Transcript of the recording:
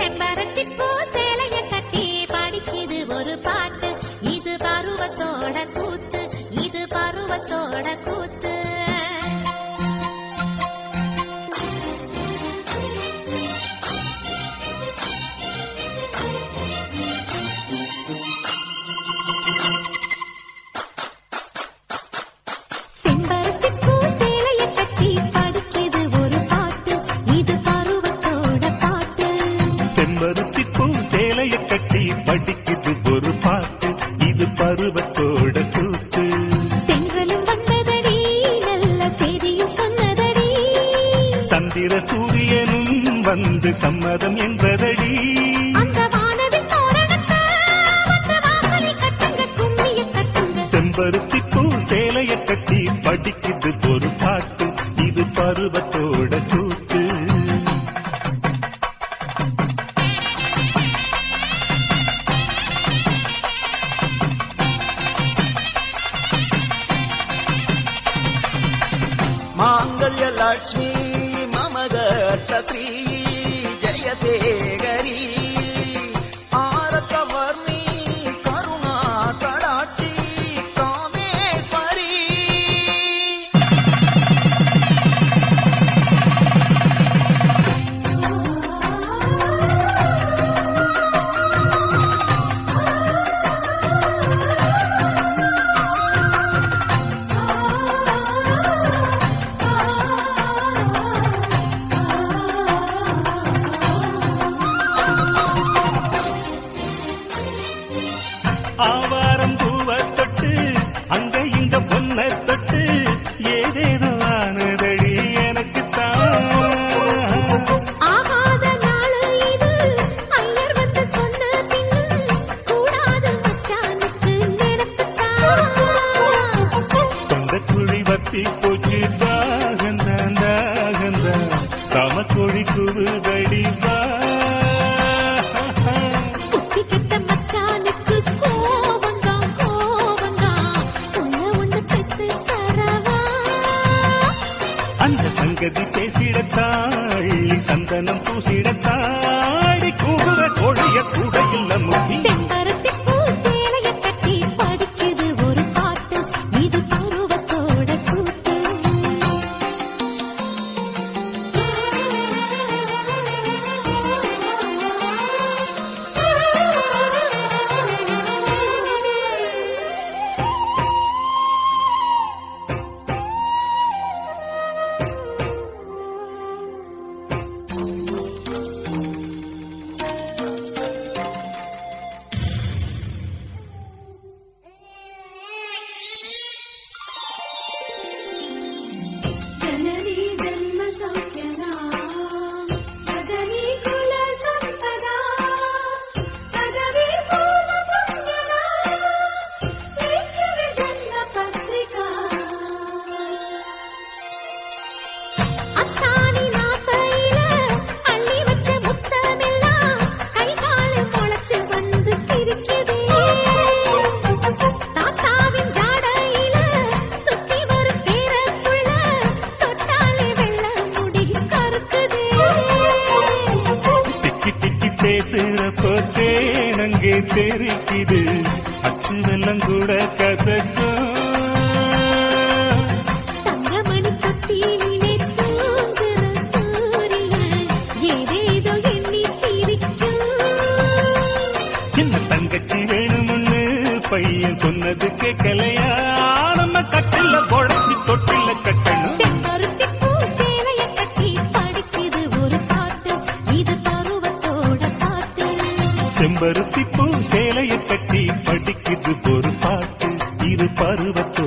செம்பருத்தி பூ பருவத்தோட கூத்து தென்றலும் வந்ததடி நல்ல செய்தியும் சொன்னதடி. சந்திர சூரியனும் வந்து சம்மதம் என்பதடி. செம்பருத்தி பூ சேலைய கட்டி படிக்குது ஒரு பாட்டு. இது பருவத்தோட माङ्गल्यलक्ष्मी मम गच्छत्री जयशेखरी அவ அந்த சங்கதி பேசிடத்தாள் சந்தனம் பூசிடத்தாடி கூகுற கோழிய கூட இல்ல திக்கி பேசுறப்போ தேனங்கே தெரிக்குது அச்சு வெள்ளம் கூட கசக்கும் தங்கச்சி வேணும்னு பையன் சொன்னது கேட்கலையா செம்பருத்தி பூ சேலையை கட்டி படிக்குது ஒரு பாட்டு. இரு பருவத்தோ